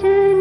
只。